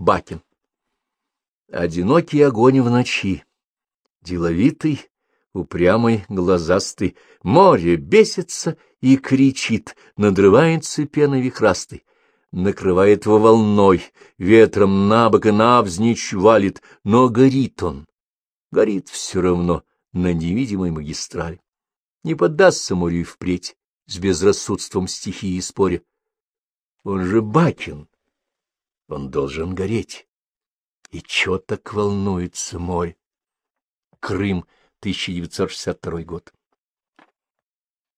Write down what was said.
Бакин. Одинокий огонь в ночи, деловитый, упрямый, глазастый, море бесится и кричит, надрывается пеной вихрастой, накрывает его волной, ветром на бок и навзничь валит, но горит он, горит все равно на невидимой магистрали. Не поддастся морю и впредь, с безрассудством стихии и споря. Он же Бакин, он должен гореть. И чё так волнуется море? Крым, 1962 год.